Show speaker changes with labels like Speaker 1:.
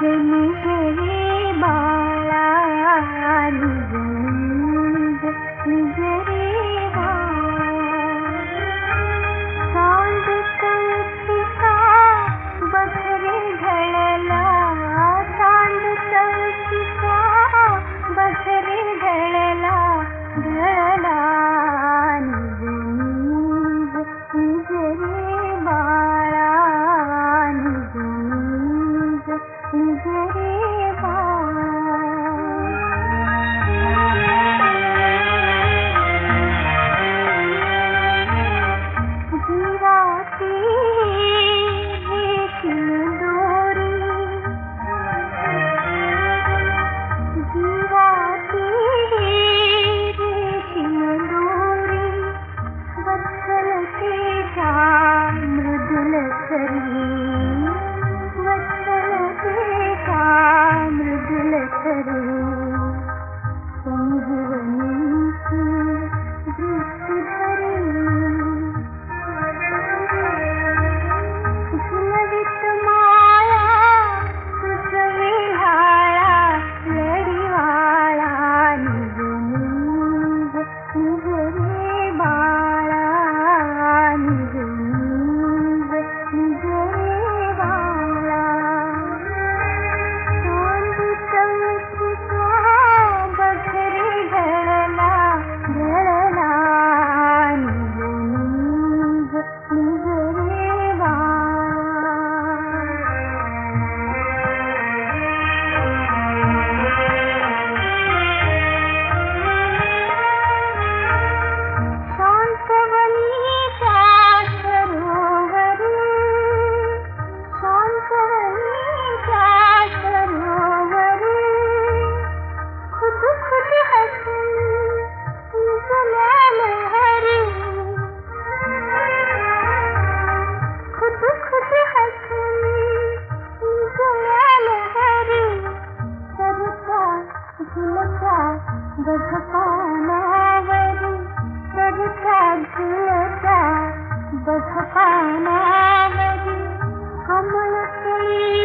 Speaker 1: जनी तेरा मृदुल करी बस पाना हम अपनी